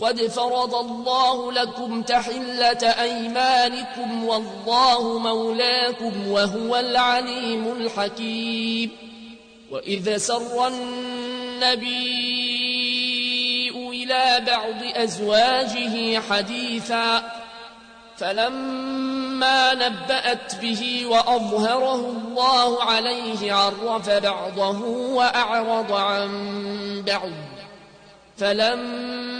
قد فرض الله لكم تحلة أيمانكم والله مولاكم وهو العليم الحكيم. وإذا سر النبي إلى بعض أزواجه حديثا فلما نبأت به وأظهره الله عليه عرف بعضه وأعرض عن بعض فلما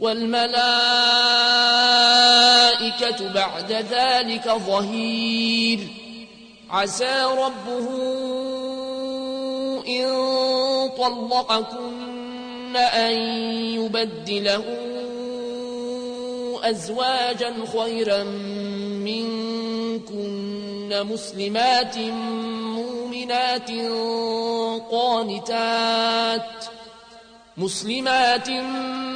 والملائكة بعد ذلك ظهير. عسى ربه إن طلقكن أن يبدله أزواجا خيرا منكن مسلمات مؤمنات قانتات مسلمات مؤمنات